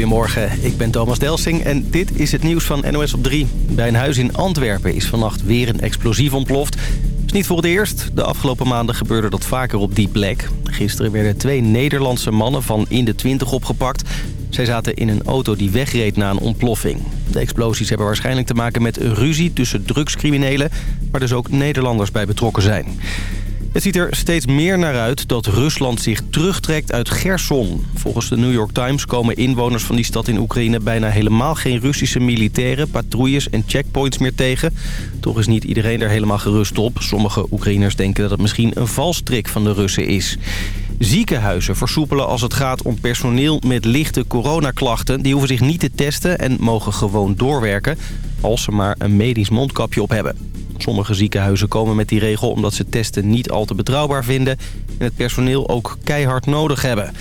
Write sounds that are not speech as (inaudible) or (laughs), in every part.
Goedemorgen, ik ben Thomas Delsing en dit is het nieuws van NOS op 3. Bij een huis in Antwerpen is vannacht weer een explosief ontploft. Het is niet voor het eerst. De afgelopen maanden gebeurde dat vaker op die plek. Gisteren werden twee Nederlandse mannen van in de 20 opgepakt. Zij zaten in een auto die wegreed na een ontploffing. De explosies hebben waarschijnlijk te maken met een ruzie tussen drugscriminelen... waar dus ook Nederlanders bij betrokken zijn. Het ziet er steeds meer naar uit dat Rusland zich terugtrekt uit Gerson. Volgens de New York Times komen inwoners van die stad in Oekraïne... bijna helemaal geen Russische militairen, patrouilles en checkpoints meer tegen. Toch is niet iedereen er helemaal gerust op. Sommige Oekraïners denken dat het misschien een valstrik van de Russen is. Ziekenhuizen versoepelen als het gaat om personeel met lichte coronaklachten. Die hoeven zich niet te testen en mogen gewoon doorwerken... als ze maar een medisch mondkapje op hebben. Sommige ziekenhuizen komen met die regel omdat ze testen niet al te betrouwbaar vinden... en het personeel ook keihard nodig hebben.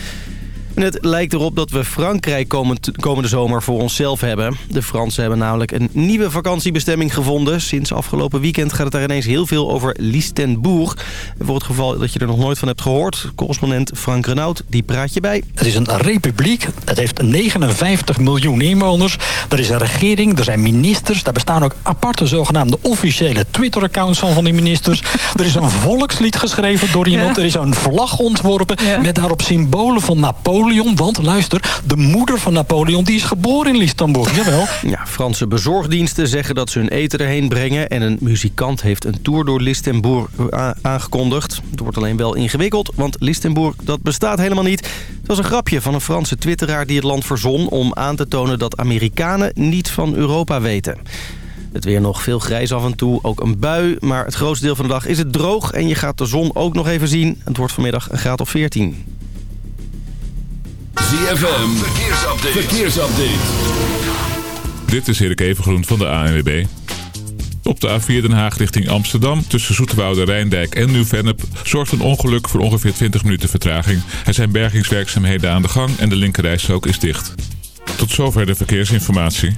En het lijkt erop dat we Frankrijk komende zomer voor onszelf hebben. De Fransen hebben namelijk een nieuwe vakantiebestemming gevonden. Sinds afgelopen weekend gaat het daar ineens heel veel over Listenbourg. En voor het geval dat je er nog nooit van hebt gehoord... correspondent Frank Renaud, die praat je bij. Het is een republiek. Het heeft 59 miljoen inwoners. Er is een regering, er zijn ministers. Daar bestaan ook aparte zogenaamde officiële Twitter-accounts van van die ministers. Er is een (laughs) volkslied geschreven door iemand. Er is een vlag ontworpen met daarop symbolen van Napoleon want luister, de moeder van Napoleon die is geboren in Istanbul. Jawel. (laughs) Ja, Franse bezorgdiensten zeggen dat ze hun eten erheen brengen... en een muzikant heeft een tour door Listenbourg aangekondigd. Het wordt alleen wel ingewikkeld, want Listenbourg dat bestaat helemaal niet. Het was een grapje van een Franse twitteraar die het land verzon... om aan te tonen dat Amerikanen niet van Europa weten. Het weer nog veel grijs af en toe, ook een bui. Maar het grootste deel van de dag is het droog en je gaat de zon ook nog even zien. Het wordt vanmiddag een graad of 14. ZFM, verkeersupdate. verkeersupdate. Dit is Erik Evengroen van de ANWB. Op de A4 Den Haag richting Amsterdam tussen Zoeterwoude, Rijndijk en Nieuw-Vennep zorgt een ongeluk voor ongeveer 20 minuten vertraging. Er zijn bergingswerkzaamheden aan de gang en de linkerrijstrook is dicht. Tot zover de verkeersinformatie.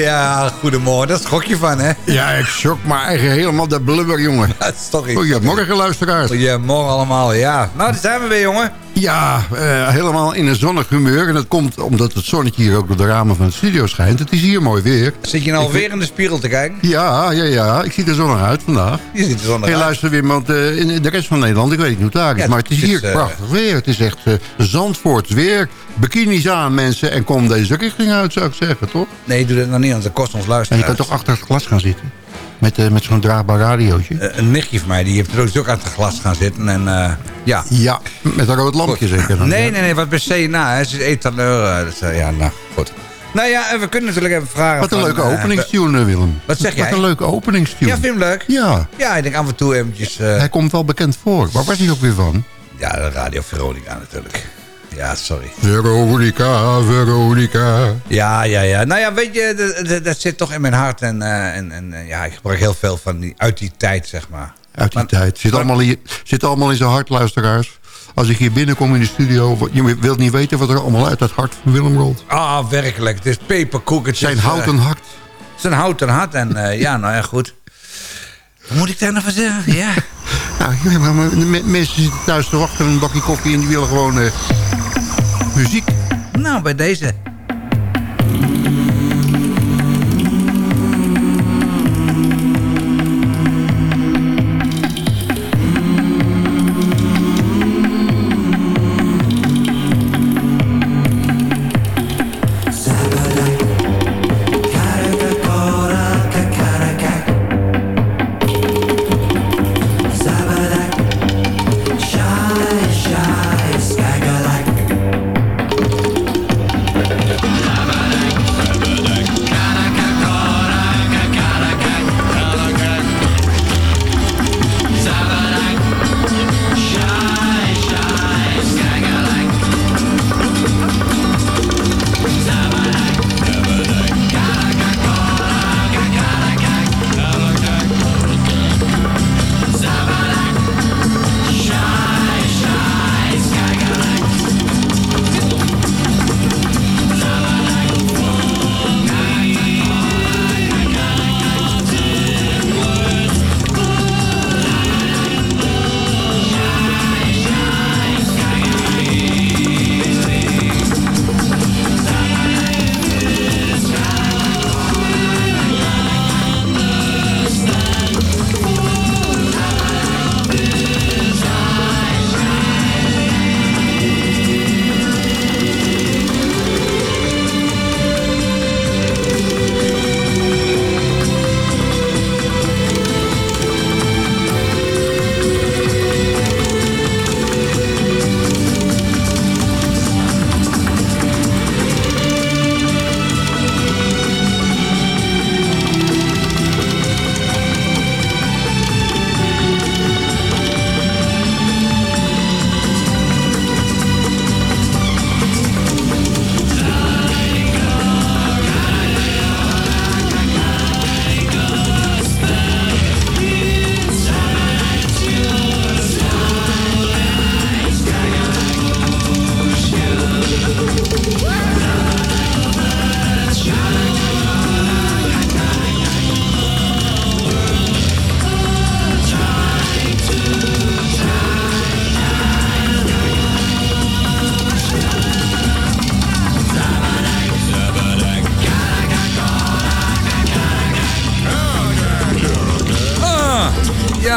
(laughs) Ja, goedemorgen. Dat schrok je van, hè? Ja, ik schrok maar eigen helemaal de blubber, jongen. (laughs) Dat is toch iets. Goedemorgen, luisteraars. Goedemorgen allemaal, ja. Nou, daar zijn we weer, jongen. Ja, uh, helemaal in een zonnig humeur. En dat komt omdat het zonnetje hier ook door de ramen van het studio schijnt. Het is hier mooi weer. Zit je nou weer in de spiegel te kijken? Ja, ja, ja. Ik zie er zonnig uit vandaag. Je ziet er zonnig uit. Je luistert weer, want uh, in de rest van Nederland, ik weet niet hoe het daar is. Ja, maar het is, hier uh, prachtig weer. Het is echt Zandvoorts weer. Bikinis aan, mensen. En kom deze richting uit, zou ik zeggen, toch? Nee, doe dat nog niet, want dat kost ons luisteren. En je kan toch achter het glas gaan zitten? Met, uh, met zo'n draagbaar radiootje. Uh, een nichtje van mij, die heeft er ook, ook aan het glas gaan zitten. En, uh, ja. ja, met een rood lampje zeker dan. Nee, nee, nee, wat per se na. Het is etaleur. Dus, ja, nou, goed. Nou ja, we kunnen natuurlijk even vragen... Wat een van, leuke openingstune, Willem. Wat zeg jij? Wat een leuke openingstune. Ja, vind je hem leuk? Ja. Ja, ik denk af en toe eventjes... Hij komt wel bekend voor. Waar was hij ook weer van? Ja, de Radio Veronica natuurlijk. Ja, sorry. Veronica, Veronica. Ja, ja, ja. Nou ja, weet je, dat, zit toch in mijn hart. En, uh, en, en ja, ik gebruik heel veel van die, uit die tijd, zeg maar. Uit die maar, tijd. Zit, maar, allemaal in, zit allemaal in zijn hart, luisteraars. Als ik hier binnenkom in de studio... je wilt niet weten wat er allemaal uit het hart van Willem rolt. Ah, werkelijk. Het is peperkoek. Het zijn is, houten uh, hart. Zijn houten hart. En uh, ja, nou ja, goed. Wat moet ik daar nog van zeggen? Ja. (laughs) nou, ja, maar mensen zitten thuis te wachten met een bakje koffie... en die willen gewoon uh, muziek. Nou, bij deze.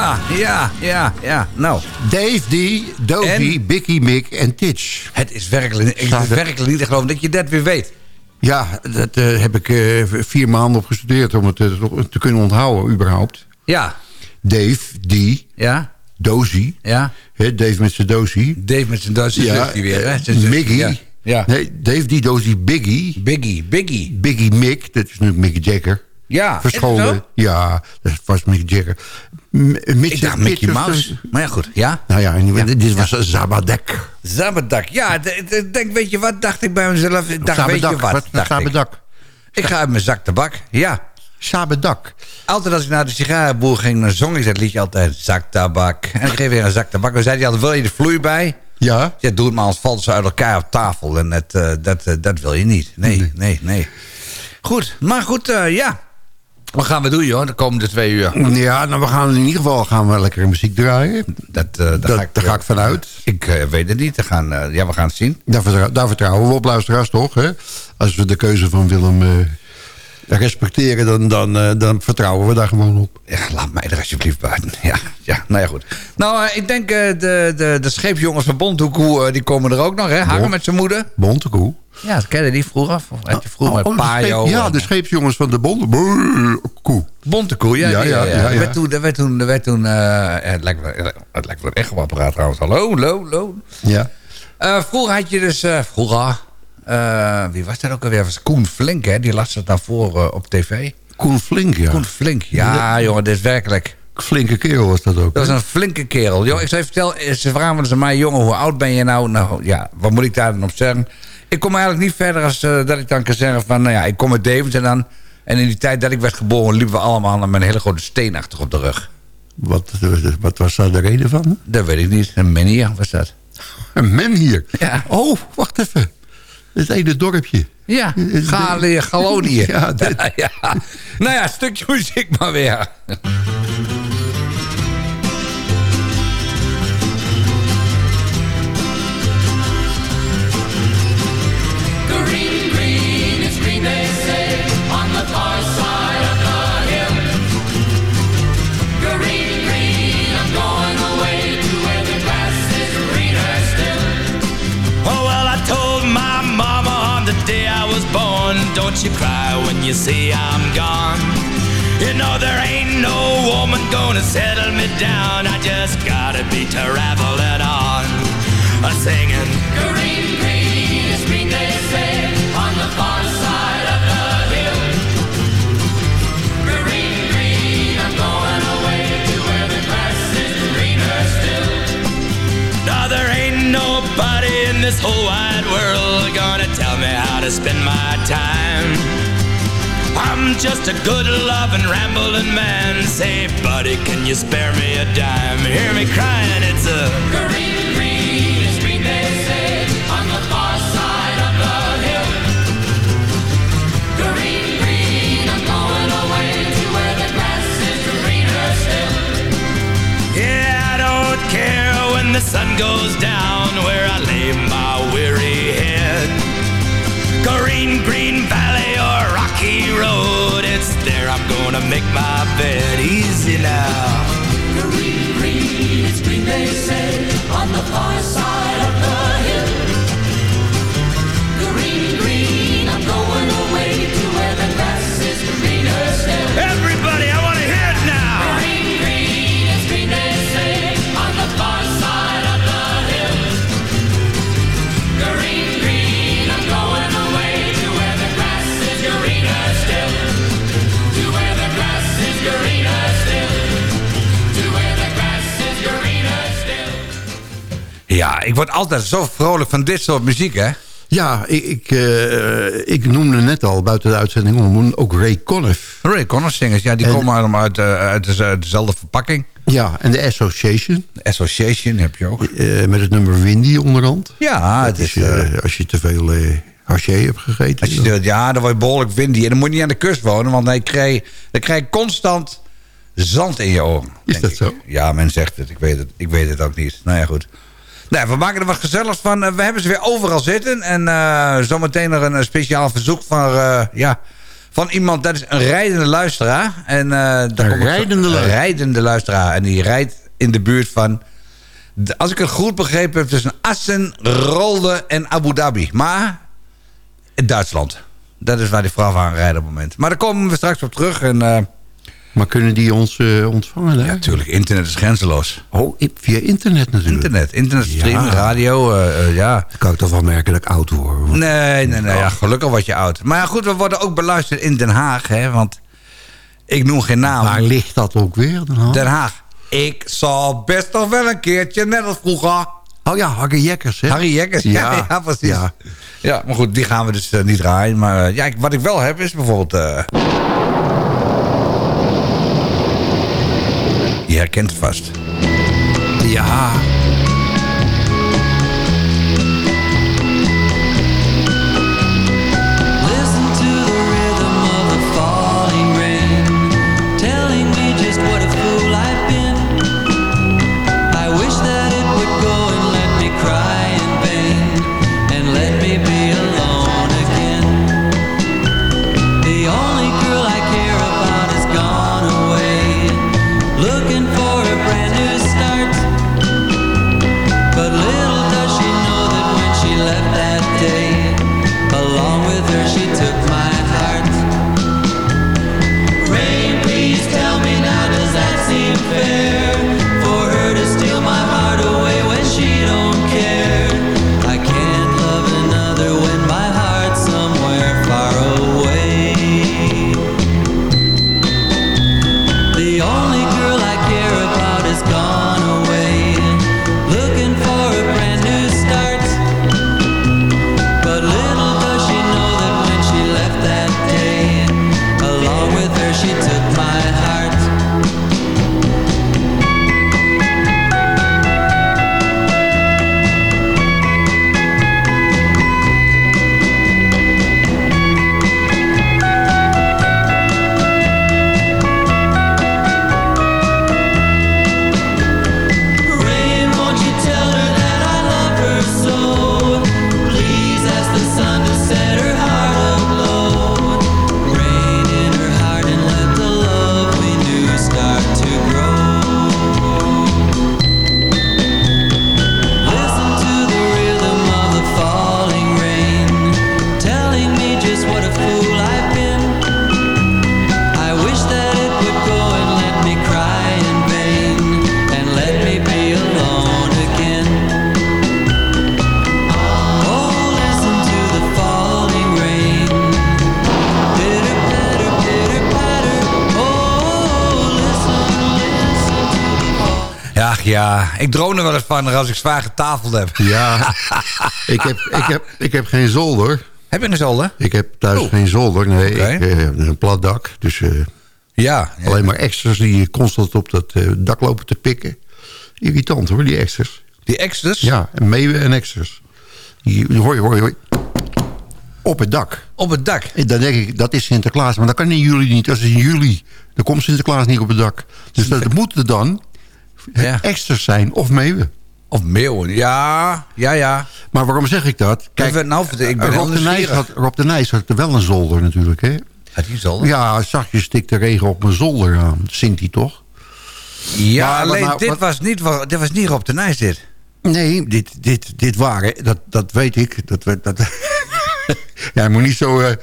Ja, ja, ja, ja. Nou. Dave D, Dozy, En? Bicky, Mick en Titch. Het is werkelijk, ik Staat er- werkelijk niet te geloven dat je dat weer weet. Ja, dat eh, heb ik eh, vier maanden op gestudeerd om het eh, nog te kunnen onthouden, überhaupt. Ja, Dave, D, ja, Dozy. ja. Hè, Dave met zijn Dozy. Dave met zijn Duitse Ja, die weer, hè? Miggy. Ja. ja. Nee, Dave D, Dozy, Biggie. Biggie, Biggie. Biggie Mick, dat is nu Mick Jagger. Ja, Verscholen. Ja, dat was Mick Jagger. M- Mitch- Ik dacht Mitch Mickey was Mouse. dus- Maar ja, goed. Ja? Nou ja, dit was Zabadek. Zaberdak. Ja, d- d- denk, weet je wat, dacht ik bij mezelf. Ik dacht, weet je wat, Wat? dacht ik. Ga uit mijn zak tabak. Ja. Zabedak. Altijd als ik naar de sigarenboer ging, dan zong ik dat liedje altijd. Zak tabak. En ik geef weer een zak tabak. Dan zei hij altijd, wil je de vloei bij? Ja. Ja, doe het maar, anders valt zo uit elkaar op tafel. En dat, eh, dat, eh, dat wil je niet. Nee, nee, nee. Goed, maar goed, eh, ja. Wat gaan we doen, joh, de komende twee uur? Ja, nou we gaan in ieder geval gaan we lekker muziek draaien. Dat, eh, daar, Dat- ga ik, daar ga ik vanuit. Ik eh, weet het niet. We gaan, eh, ja, we gaan het zien. Daar, vertrou- daar vertrouwen we op, luisteraars, toch? Hè? Als we de keuze van Willem eh, respecteren, dan, dan, eh, dan vertrouwen we daar gewoon op. Ja, laat mij er alsjeblieft buiten. Ja, ja nou ja, goed. Nou, eh, ik denk eh, de, de, de scheepsjongens van Bondhoekoe, eh, die komen er ook nog, hè? Hangen met zijn moeder. Bontekoe. Ja, dat kende die vroeger. Of had je vroeger Oh, de scheep- ja, de scheepsjongens van de Bontekoe. Bontekoe, ja. Ja, Ja, ja, ja, Er ja. werd toen, er werd toen, er werd toen eh, ja, het lijkt wel het lijkt wel een echo-apparaat trouwens. Hallo, hallo, hallo. Ja. Eh, vroeger had je dus, eh, vroeger, eh, wie was dat ook alweer? Was Koen Flink, hè? Die las het daarvoor eh, op tv. Koen Flink, ja. Koen Flink, ja, jongen, dit is werkelijk... Flinke kerel was dat ook. Dat hè? een flinke kerel. Joh, ik zou je vertellen, ze vragen ze mij, jongen, hoe oud ben je nou? Nou ja, wat moet ik daar dan op zeggen? Ik kom eigenlijk niet verder als eh, dat ik dan kan zeggen van, nou ja, ik kom uit Deventer dan. En in die tijd dat ik werd geboren, liepen we allemaal met een hele grote steen achter op de rug. Wat, wat was daar de reden van? Dat weet ik niet. Een menia was dat. Een men hier. Ja. Oh, wacht even. Het ene dorpje. Ja, Galonië. (laughs) Ja, dat- (laughs) ja. Nou ja, stukje muziek maar weer. You cry when you see I'm gone. You know there ain't no woman gonna settle me down. I just gotta be traveling on. A singing. Green, green, it's green, they say, on the far side of the hill. Green, green, I'm going away to where the grass is greener still. Now there ain't nobody in this whole wide world gonna tell me how to spend my time. I'm just a good loving rambling man. Say, buddy, can you spare me a dime? Hear me crying, it's a Green, green, green, they say, on the far side of the hill. Green, green, I'm going away to where the grass is greener still. Yeah, I don't care when the sun goes down where I lay my weary head. Green, green valley rocky road, it's there I'm gonna make my bed easy now. Word altijd zo vrolijk van dit soort muziek, hè? Ja, ik, ik, eh, ik noemde net al buiten de uitzending om ook Ray Conniff. Ray Connors zingers, ja, die En- komen allemaal uit, eh, uit de- uit dezelfde verpakking. Ja, en de Association. De Association heb je ook. eh, met het nummer Windy onderhand. Ja, het Dat is... is, als je te veel haché hebt gegeten. Als je dan- doet, ja, dan word je behoorlijk windy. En dan moet je niet aan de kust wonen, want dan krijg dan krijg je constant zand in je oren. Is dat ik. zo? Ja, men zegt het. Ik weet het, ik weet het ook niet. Nou ja, goed. Nou, we maken er wat gezelligs van. Eh, We hebben ze weer overal zitten. En eh, zometeen nog een eh, speciaal verzoek van, ja, Van iemand, dat is een rijdende luisteraar. En, eh, daar Een zo- rijdende luisteraar? rijdende luisteraar. En die rijdt in de buurt van... als ik het goed begrepen heb, tussen Assen, Rolde en Abu Dhabi. Maar in Duitsland. Dat is waar die vrouw aan rijdt op het moment. Maar daar komen we straks op terug. En, Maar kunnen die ons eh, ontvangen? Hè? ja, natuurlijk, internet is grenzeloos. Oh, via internet natuurlijk. Internet, internetstream, Ja. radio, eh, eh, ja. Dan kan ik toch wel merken dat ik oud word. Nee, nee, nee. Ja, gelukkig word je oud. Maar ja, goed, we worden ook beluisterd in Den Haag, hè. Want ik noem geen naam. Waar ligt dat ook weer? Dan, Hans? Den Haag. Ik zal best nog wel een keertje, net als vroeger... Oh ja, Harry Jekkers. Hè? Harry Jekkers, ja, (laughs) ja, precies. Ja. Ja. maar goed, die gaan we dus niet draaien. Maar ja, ik- wat ik wel heb is bijvoorbeeld... herkent vast. Ja. Ja, ja. Ik droom er wel eens van als ik zwaar getafeld heb. Ja. (laughs) ik, heb, ik, heb, ik heb geen zolder. Heb je een zolder? Ik heb thuis Oh. geen zolder. Nee, ik eh, heb een plat dak. Dus eh, Ja. ja. alleen maar extras die constant op dat eh, dak lopen te pikken. Irritant hoor, die extras. Die extras? Ja, en meeuwen en extras. Die, je, hoor je. Op het dak. Op het dak. En dan denk ik, dat is Sinterklaas. Maar dat kan in juli niet. Dat is in juli. Dan komt Sinterklaas niet op het dak. Dus dat moeten dan Ja. (laughs) extras zijn of meeuwen. Of meeuwen. Ja, ja, ja. Maar waarom zeg ik dat? Kijk, Even, nou, ik ben heel Rob, de Nijs had, Rob de Nijs had er wel een zolder natuurlijk, hè? Had die zolder? Ja, zachtjes stikt de regen op mijn zolder aan. Zingt hij toch? Ja, Maar alleen nou- dit, wat- was niet, dit was niet Rob de Nijs dit. Nee, dit, dit, dit waren, dat, dat weet ik. Dat, dat, (laughs) ja, je moet niet zo eh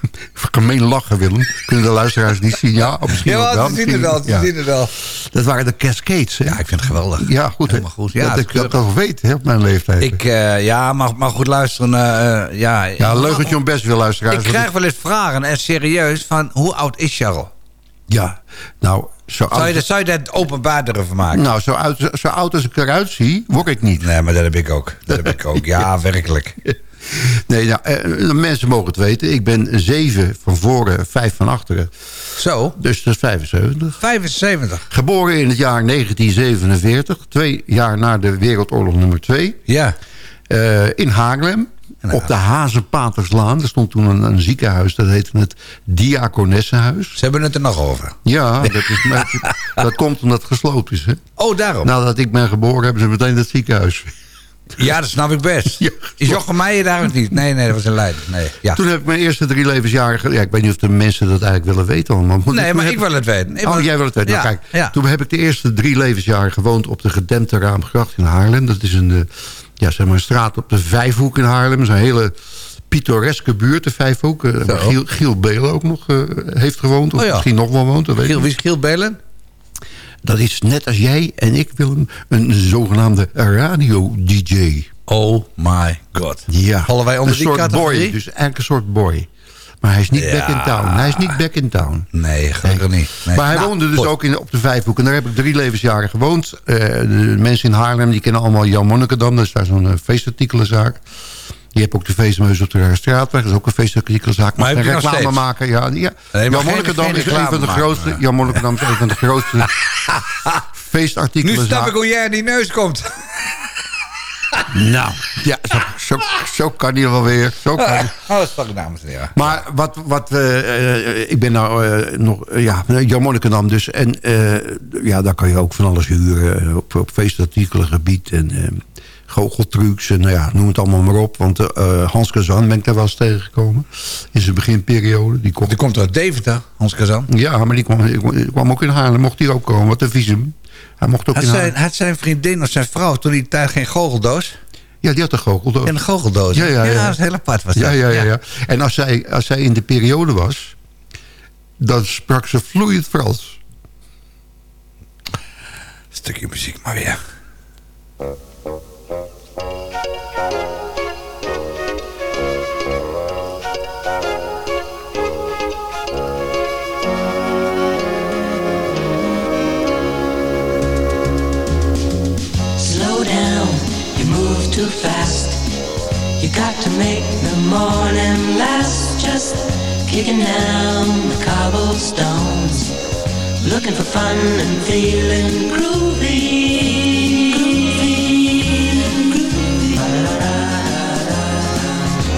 (laughs) gemeen lachen, Willem. Kunnen de luisteraars niet zien? Ja, of misschien Ja, wel. ze zien het wel, ze Ja. zien het wel. Dat waren de Cascades, hè? Ja, ik vind het geweldig. Ja, goed. Helemaal goed. Ja, dat ik dat toch weet, hè, op mijn leeftijd. Ik, eh, ja, maar, maar goed luisteren. eh, eh, ja, ja, leugentje om best wil luisteraars. Ik krijg wel eens vragen, en serieus, van hoe oud is Charles? Ja, nou, zo Zou je, dat, zou je dat openbaar durven maken? nou, zo, oud, zo oud als ik eruit zie, word ik niet. Nee, maar dat heb ik ook. Dat heb (laughs) ik ook. Ja, werkelijk. (laughs) Nee, nou, eh, de mensen mogen het weten. Ik ben zeven van voren, vijf van achteren. Zo, Dus dat is 75. 75. Geboren in het jaar 1947. Twee jaar na de Wereldoorlog nummer 2. Ja. in Haarlem. Op de Hazenpaterslaan. Er stond toen een, een ziekenhuis. Dat heette het Diakonessenhuis. Ze hebben het er nog over. Ja, dat, is, (laughs) dat komt omdat het gesloten is. Hè? Oh, daarom. Nadat ik ben geboren hebben ze meteen dat ziekenhuis Ja, dat snap ik best. (laughs) Ja. Is Jochem Meijer daar of niet? Nee, nee, dat was een Leiden. Nee, ja. Toen heb ik mijn eerste drie levensjaren... Ja, ik weet niet of de mensen dat eigenlijk willen weten allemaal. Nee, maar heb- ik wil het weten. Ik Oh, wil- jij wil het weten. Nou, kijk, ja. toen heb ik de eerste drie levensjaren gewoond op de gedempte Raamgracht in Haarlem. Dat is een, eh, ja, zeg maar een straat op de Vijfhoek in Haarlem. Dat is een hele pittoreske buurt, de Vijfhoek. eh, Giel, Giel Belen ook nog eh, heeft gewoond. Of Oh misschien nog wel woont. Dat weet ik Giel, niet. wie is Giel Belen? Dat is net als jij en ik, Willem, een zogenaamde radio-dj. Oh my god. Ja, Vallen een soort categorie? boy. Dus eigenlijk een soort boy. Maar hij is niet Ja. back in town. Hij is niet back in town. Nee, gelukkig niet. Nee. Maar hij Nou, woonde dus goed. ook in, op de Vijfhoek. En daar heb ik drie levensjaren gewoond. Eh, de mensen in Haarlem die kennen allemaal Jan Monnikendam. Dat is daar zo'n eh, feestartikelenzaak. Je hebt ook de feestmeus op de Straatweg. Dat is ook een feestartikelenzaak. Maar je reclame maken. Ja, ja. Nee, Jan Monnikendam is een van de grootste... Jan Monnikendam is een van de grootste Nu feestartikelenzaken. snap ik hoe jij aan die neus komt. (laughs) Nou, ja, zo, zo, zo kan hij wel weer. Zo kan hij. (laughs) Oh, dames en heren. Maar wat, wat eh, eh, ik ben nou eh, nog, ja, Jan Monnikendam dus. En ja, daar kan je ook van alles huren op, op feestartikelengebied en goocheltrucs en nou ja, noem het allemaal maar op. Want eh Hans Kazan ben ik daar wel eens tegengekomen in zijn beginperiode. Die komt, Die komt uit Deventer, Hans Kazan. ja, maar die kwam, die kwam ook in Haarlem, mocht hij ook komen, wat een visum. Hij mocht ook Had in zijn, Haarlem. had zijn vriendin of zijn vrouw toen die tijd geen goocheldoos? Ja, die had een goocheldoos. En een goocheldoos. Ja, ja, ja. dat is heel apart. Was Ja, dat. ja, ja, ja. En als zij, als zij in de periode was, dan sprak ze vloeiend Frans. Stukje muziek maar weer. Got to make the morning last. Just kicking down the cobblestones. Looking for fun and feeling groovy.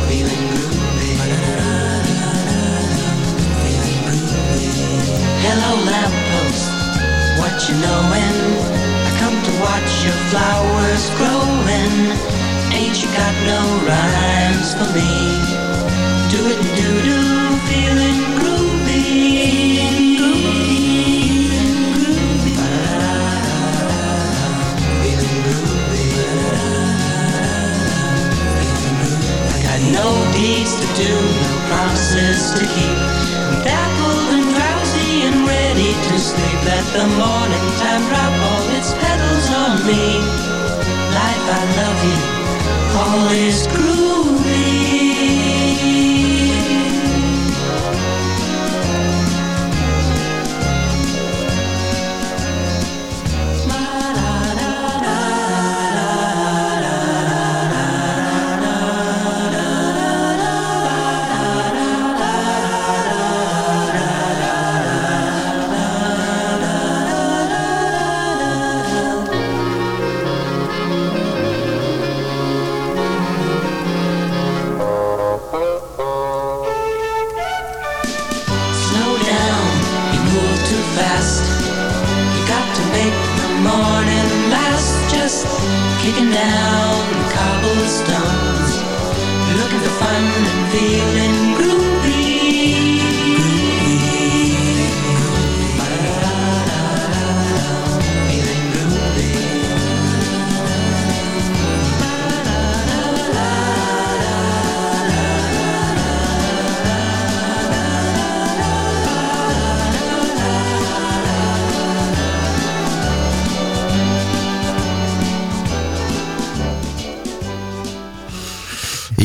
Feeling groovy. Hello lamppost, what you knowin'? I come to watch your flowers growing. You got no rhymes for me? Do it do do, feeling groovy. No deeds to do, no promises to keep. I'm dappled and drowsy and ready to sleep. Let the morning time drop all its petals on me. Life, I love you. All is groovy.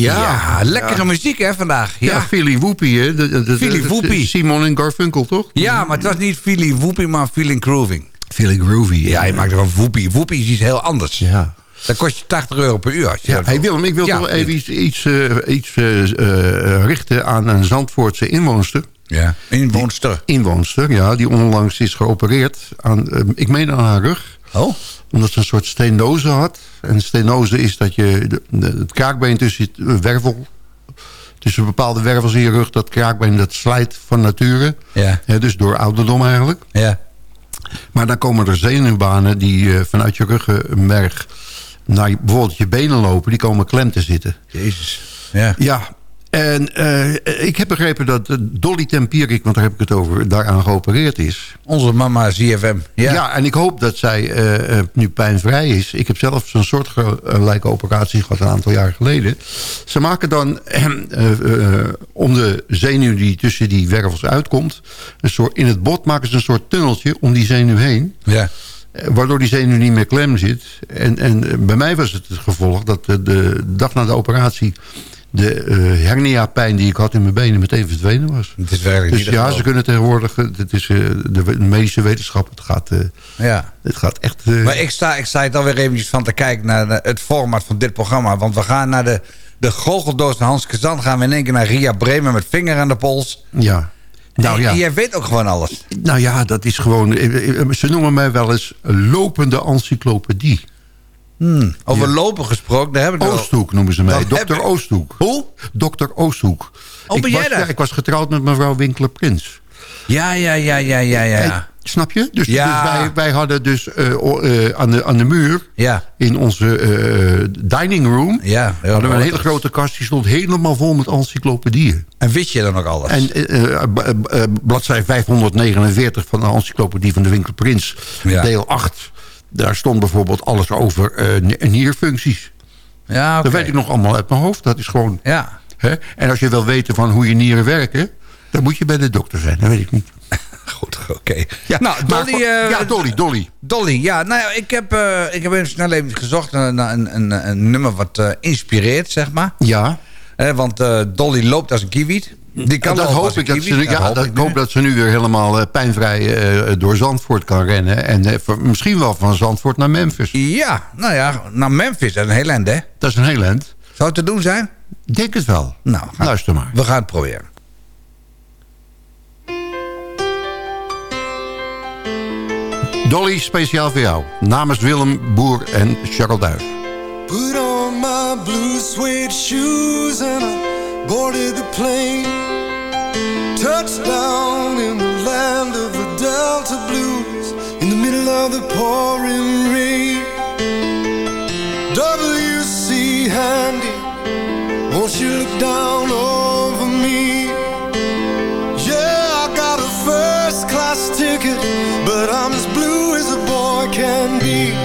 Ja, lekkere muziek hè vandaag. Ja, Ja. Philly Whoopie, hè? De- de- de- Philly. Simon en Garfunkel, toch? ja, maar het was niet feeling whoopie, maar feeling grooving. Philly Groovy. Ja, je maakt er een whoopie. Whoopie is iets heel anders. Ja. Dat kost je 80 euro per uur. Als je Ja, hey wil. Willem, ik wil Ja, toch even iets, iets, eh, iets eh, eh, richten aan een Zandvoortse inwoonster. Ja, inwoonster. Inwoonster, ja, die onlangs is geopereerd. Aan, ik meen aan haar rug. Oh, Omdat ze een soort stenose had. En stenose is dat je de- de- het kraakbeen tussen het wervel... tussen bepaalde wervels in je rug... dat kraakbeen dat slijt van nature. ja, dus door ouderdom eigenlijk. ja. Maar dan komen er zenuwbanen die eh, vanuit je ruggenmerg naar bijvoorbeeld je benen lopen... die komen klem te zitten. Jezus. Ja. Ja, en eh, ik heb begrepen dat eh, Dolly Tempierik... want daar heb ik het over, daaraan geopereerd is. Onze mama ZFM. Ja. Ja, en ik hoop dat zij eh, nu pijnvrij is. Ik heb zelf zo'n soortgelijke operatie gehad een aantal jaar geleden. Ze maken dan om de zenuw die tussen die wervels uitkomt... Een soort, in het bot maken ze een soort tunneltje om die zenuw heen... Ja. Waardoor die zenuw niet meer klem zit. En, en bij mij was het het gevolg dat de, de dag na de operatie... de eh hernia-pijn die ik had in mijn benen meteen verdwenen was. Het is werkelijk Dus ja, ze kunnen tegenwoordig... eh, Het is eh, de medische wetenschap, het gaat, Ja. het gaat echt... Maar ik sta, ik sta het alweer eventjes van te kijken naar de- het format van dit programma. Want we gaan naar de, de goocheldoos van Hans Kazan. Gaan we in één keer naar Ria Bremer met vinger aan de pols. ja. Nou En- ja. En jij weet ook gewoon alles. nou ja, dat is gewoon... Ze noemen mij wel eens lopende encyclopedie. Over lopen gesproken, daar hebben we het wel. Oosthoek noemen ze mij. Dokter Oosthoek. Hoe? Dokter Oosthoek. Oh, ik, ben was, daar? ja, ik was getrouwd met mevrouw Winkler-Prins. Ja, ja, ja, ja, ja, ja. En- snap je? Dus, Ja. dus wij, wij hadden dus eh, eh, aan, de, aan de muur... Ja. in onze eh, dining room... Ja, hadden we een hele grote kast... die stond helemaal vol met encyclopedieën. En wist je dan ook alles? En bladzij 549 van de encyclopedie van de Winkelprins... Deel 8... daar stond bijvoorbeeld alles over eh, ni- nierfuncties. ja. Dat weet ik nog allemaal uit mijn hoofd. Dat is gewoon... Ja. Hè? En als je wil weten van hoe je nieren werken... dan moet je bij de dokter zijn. Dat weet ik niet. (laughs) Goed, oké. Ja, nou, Dolly, eh, ja, Dolly, Dolly. Dolly, ja, nou ja, ik heb, eh, ik heb even snel even gezocht naar een, een, een nummer wat inspireert, zeg maar. Ja, Eh, want Dolly loopt als een kiwi. Die kan dat hoop ik. Dat ze, ja, dat, ik hoop dat ze nu weer helemaal eh, pijnvrij eh, door Zandvoort kan rennen. En eh, misschien wel van Zandvoort naar Memphis. Ja, nou ja, naar Memphis, dat is een heel eind, hè? Dat is een heel eind. Zou het te doen zijn? Denk het wel. Nou, gaan- Luister maar. We gaan het proberen. Dolly, speciaal voor jou. Namens Willem Boer en Charles Duif. Put on my blue suede shoes and I boarded the plane. touched down in the land of the Delta Blues in the middle of the pouring rain. W.C. Handy, won't you look down over me? Yeah, I got a first class ticket, but I'm as blue as a boy can be.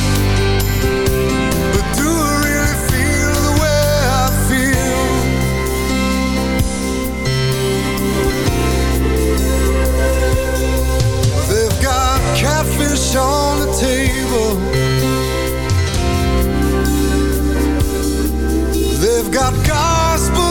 got gospel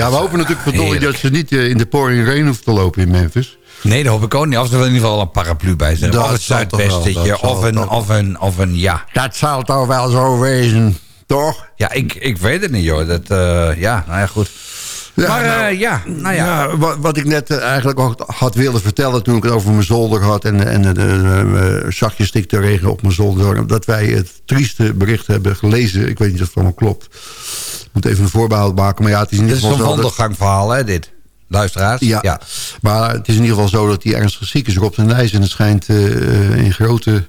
Ja, we hopen natuurlijk heerlijk. dat ze niet eh, in de pouring rain hoeft te lopen in Memphis. Nee, dat hoop ik ook niet. Of er in ieder geval een paraplu bij zijn. Dat of het zuidwestetje. Of een, of, een, of een, ja. Dat zal toch wel zo wezen, toch? Ja, ik, ik weet het niet, joh. Dat, eh, ja, nou ja, goed. Ja, maar nou, eh, ja, nou ja. Ja, wat, wat ik net eh, eigenlijk ook had willen vertellen toen ik het over mijn zolder had... en, en de, de, eh, zachtjes stikte regen op mijn zolder... dat wij het trieste bericht hebben gelezen. Ik weet niet of het allemaal klopt. Ik moet even een voorbehoud maken. Maar ja, het is zo dat- wandelgangverhaal, hè, dit. Luisteraars? Ja. maar het is in ieder geval zo dat hij ernstig ziek is. Rob de Nijs en het schijnt eh, in grote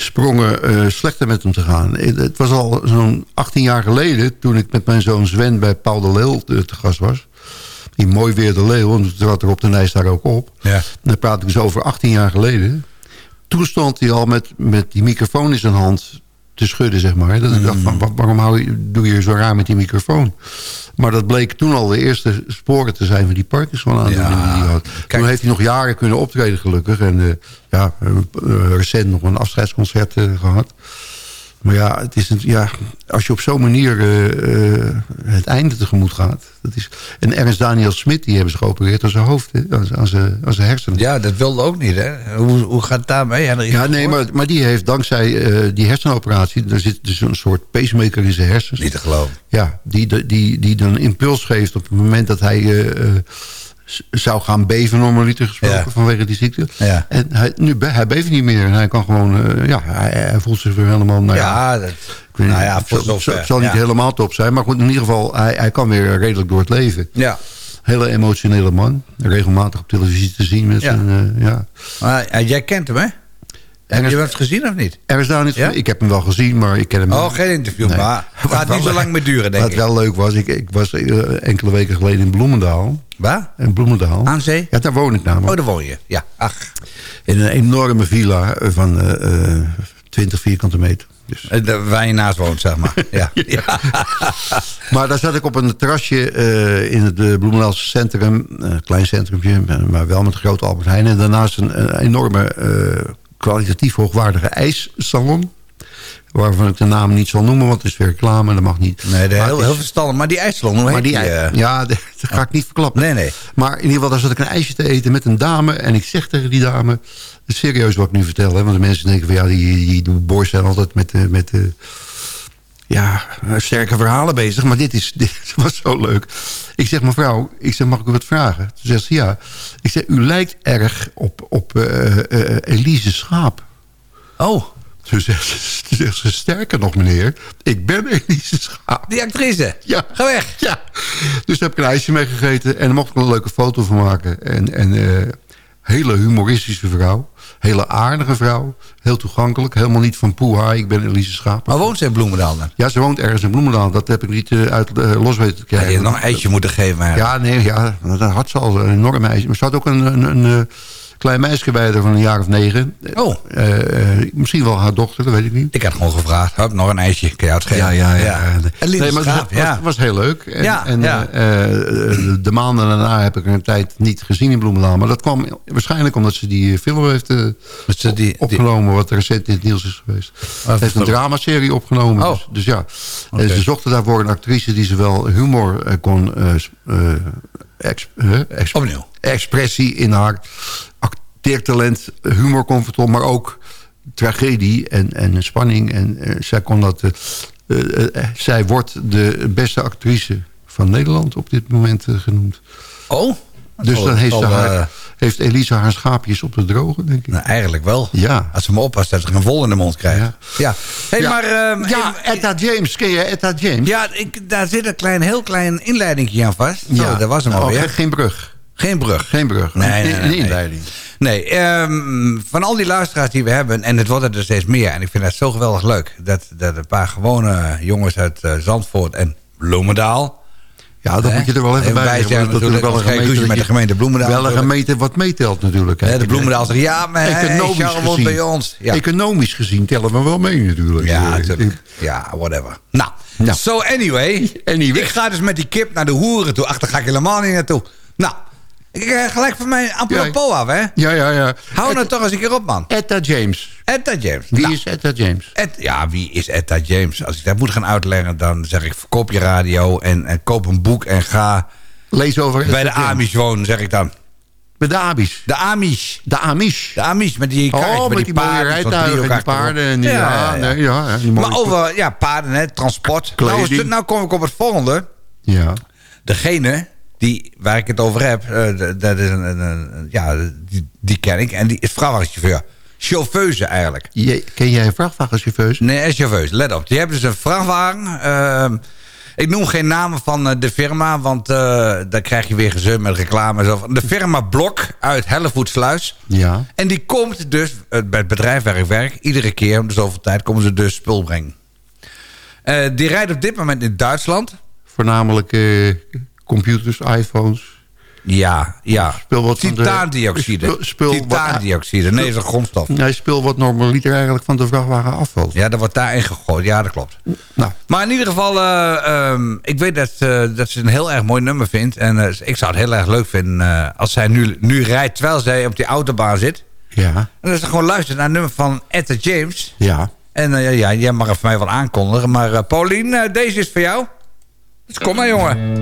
sprongen eh, slechter met hem te gaan. Het, het was al zo'n 18 jaar geleden... toen ik met mijn zoon Sven bij Paul de Leeuw te, te gast was. Die mooi weer de Leeuw, en toen had Rob de Nijs daar ook op. Ja. En dan praat ik dus over 18 jaar geleden. Toen stond hij al met, met die microfoon in zijn hand te schudden, zeg maar. Dat ik dacht, van, wa- waarom hou je, doe je zo raar met die microfoon? Maar dat bleek toen al de eerste sporen te zijn van die Parkinson aan Ja, die had. Toen heeft hij nog jaren kunnen optreden, gelukkig. En eh, ja, eh, eh, recent nog een afscheidsconcert eh, gehad. Maar ja, het is een, ja, als je op zo'n manier eh, eh, het einde tegemoet gaat. Dat is, en Ernst Daniel Smit, die hebben ze geopereerd aan zijn hoofd, hè, aan, zijn- aan, zijn, aan zijn hersenen. Ja, dat wilde ook niet, hè? Hoe, hoe gaat het daarmee? Ja, Ja, nee, maar, maar die heeft dankzij eh, die hersenoperatie... er zit dus een soort pacemaker in zijn hersens. Niet te geloven. Ja, die, die, die dan impuls geeft op het moment dat hij zou gaan beven, normaliter gesproken, Ja. vanwege die ziekte. Ja. En hij, nu, hij beeft niet meer en hij kan gewoon, eh, ja, hij, hij voelt zich weer helemaal... Nou ja, Ja, dat, ik weet nou niet, ja, het zal, zover. zal- zal niet helemaal top zijn, maar goed, in ieder geval, hij, hij kan weer redelijk door het leven. Ja. Hele emotionele man, regelmatig op televisie te zien met Ja. zijn, eh, ja. Maar eh, jij kent hem, hè? Heb je eens gezien of niet? Er is daar niet Ja? Ik heb hem wel gezien, maar ik ken hem Oh, geen interview, Nee. maar het (laughs) Wat gaat niet zo lang meer duren, denk Wat ik. wel leuk was, ik, ik was eh, enkele weken geleden in Bloemendaal. Waar? In Bloemendaal. Aan zee? Ja, daar woon ik namelijk. Oh, daar woon je. Ja, ach. In een enorme villa van eh, eh, 20 vierkante meter. Dus. Eh, de- Waar je naast woont, zeg maar. Ja. (laughs) ja. (laughs) Maar daar zat ik op een terrasje eh, in het uh, Bloemendaalse centrum. Een klein centrumpje, maar wel met grote Albert Heijn. En daarnaast een, een enorme, eh, kwalitatief hoogwaardige ijssalon. Waarvan ik de naam niet zal noemen, want het is weer reclame. Dat mag niet. Nee, de, heel, het heel is- verstandig. Maar die ijssalon, hoe Maar heet die, eh? ja, (laughs) dat ga ik niet verklappen. Nee, nee. Maar in ieder geval, daar zat ik een ijsje te eten met een dame. En ik zeg tegen die dame, is serieus wat ik nu vertel. Hè, want de mensen denken van ja, die, die, die boys zijn altijd met, eh, met eh, ja, sterke verhalen bezig. Maar dit, is, (laughs) dit was zo leuk. Ik zeg, mevrouw, ik zeg, mag ik u wat vragen? Toen zegt ze ja. Ik zeg, u lijkt erg op, op eh, eh, Elise Schaap. Oh, Toen zegt, ze, toen zegt ze, sterker nog meneer, ik ben Elise Schaap. die actrice. Ja. Ga weg. Ja, dus daar heb ik een ijsje mee gegeten. En daar mocht ik een leuke foto van maken. En, en eh, hele humoristische vrouw. Hele aardige vrouw. Heel toegankelijk. Helemaal niet van poeha, ik ben Elise Schaap. Maar woont ze in Bloemendaal dan? Ja, ze woont ergens in Bloemendaal. Dat heb ik niet eh, uit eh, los weten te Ja, krijgen. je had nog een ijsje moeten geven. Maar Ja, nee, ja, dat had ze al een enorm ijsje. Maar ze had ook een, een, een, eh, klein meisje bij haar van een jaar of negen. Oh. Eh, eh, misschien wel haar dochter, dat weet ik niet. Ik had gewoon gevraagd. Heb nog een ijsje. Kun je het geven? Ja, ja, ja. En Nee, maar het was, ja. was, was heel leuk. En, Ja, en ja. eh, de, de maanden daarna heb ik er een tijd niet gezien in Bloemendaal. Maar dat kwam waarschijnlijk omdat ze die film heeft die- die- opgenomen... wat recent in het nieuws is geweest. Ze heeft een dramaserie opgenomen. Oh. Dus, dus ja. En ze zochten daarvoor een actrice die zowel humor kon... ex- ex- expressie in haar acteertalent, humor kon vertolken, maar ook tragedie en, en spanning. En eh, zij kon dat. eh, eh, zij wordt de beste actrice van Nederland op dit moment genoemd. Oh? Dus Oh, dan heeft, ze oh, haar, eh, heeft Elisa haar schaapjes op de droge, denk ik. Nou, eigenlijk wel. Ja. Als ze me oppast, dat ze geen vol in de mond krijgt. Ja. Ja. Hey, ja, maar... ehm, ja, hey, Etta James. Ken je Etta James? ja ik, daar zit een klein, heel klein inleidingje aan vast. Zo, dat was hem Oh, alweer. geen- Geen brug. Geen brug. Geen brug. Nee, Een- nee, nee, een inleiding. Nee, ehm, van al die luisteraars die we hebben... en het worden er steeds meer... en ik vind dat zo geweldig leuk... dat, dat een paar gewone jongens uit eh, Zandvoort en Bloemendaal... Ja, dan Hè? moet je er wel even bij zeggen. zijn dat natuurlijk, natuurlijk wel een gemeente... met dat de gemeente Bloemendaal Wel een gemeente wat meetelt natuurlijk. Hè, de Bloemendaal zegt, ja, maar Economisch gezien. bij ons. Ja. Economisch gezien tellen we wel mee natuurlijk. Ja, Eh, natuurlijk. Ja, whatever. Nou, Nou. so anyway. Anyway. Ik ga dus met die kip naar de hoeren toe. Ach, daar ga ik helemaal niet naartoe. Nou, ik eh, gelijk van mijn apropos af, hè. Ja, ja, ja. Hou nou toch eens een keer op, man. Etta James. Etta James. Wie Nou, is Etta James? Ed- ja, wie is Etta James? Als ik dat moet gaan uitleggen, dan zeg ik... verkoop je radio en, en koop een boek en ga Lees over bij de James. Amish wonen, zeg ik dan. Bij de Amish. De Amish. De Amish. De Amish met die karretjes, Oh, met die paarden, rijtuigen en die paarden. En die, ja, nee, ja, ja, die Maar over ja, paarden, hè, transport. Nou, nou kom ik op het volgende. Ja. Degene die, waar ik het over heb, eh, dat is een, een- een- ja, die, die ken ik. En die is vrachtwagenchauffeur. Chauffeuse eigenlijk. Je, ken jij vrachtwagenchauffeurs? Nee, is chauffeuse. Let op. Die hebben dus een vrachtwagen. Ehm, ik noem geen namen van eh, de firma, want eh dan krijg je weer gezeur met reclame. Zo. De firma Blok uit Hellevoetsluis. Ja. En die komt dus bij het bedrijf waar ik werk. Iedere keer om de zoveel tijd komen ze dus spul brengen. Die rijdt op dit moment in Duitsland. Voornamelijk computers, iPhones. Ja, ja. Speel wat Titaandioxide. Speel- speel wat- Titaandioxide. Nee, dat is een grondstof. Hij speelt wat normaliter eigenlijk van de vrachtwagen afvalt. Ja, dat wordt daarin gegooid. Ja, dat klopt. Nou, Maar in ieder geval, eh, ehm, ik weet dat, eh, dat ze een heel erg mooi nummer vindt. En eh, ik zou het heel erg leuk vinden als zij nu, nu rijdt terwijl zij op die autobaan zit. ja, En dan is ze gewoon luisteren naar een nummer van Etta James. ja. En ja, jij mag het voor mij wel aankondigen. Maar Paulien, eh, deze is voor jou. Kom maar, jongen.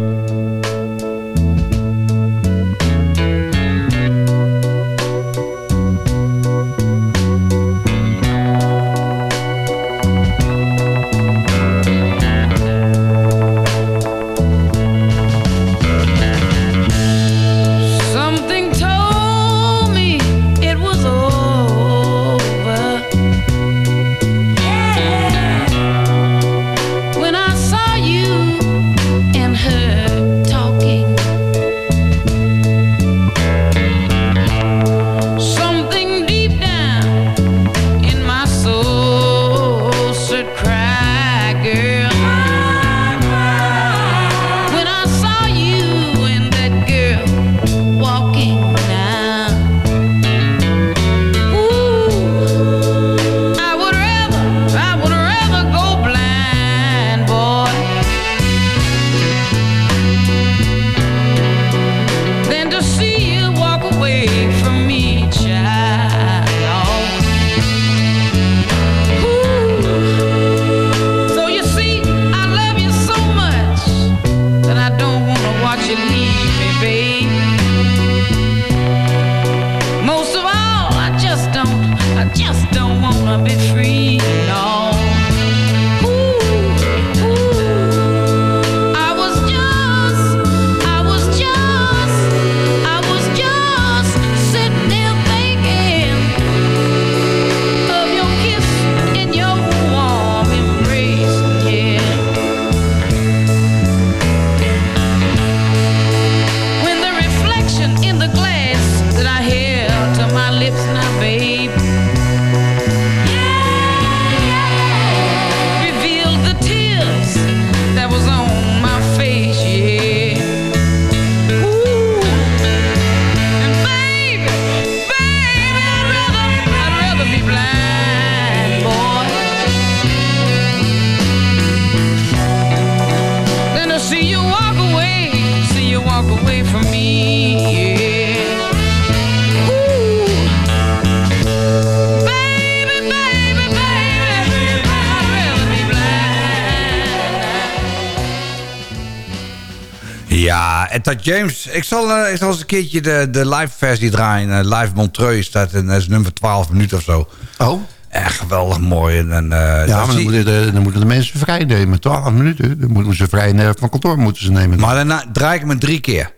James. Ik zal, eh, ik zal eens een keertje de, de live versie draaien. Eh, live Montreux staat dat is nummer 12 minuten of zo. Oh, Echt geweldig mooi. En, en, eh, ja, maar dan moeten, de, dan moeten de mensen vrij nemen. 12 minuten. Dan moeten ze vrij eh, van kantoor moeten ze nemen. maar daarna draai ik hem drie keer.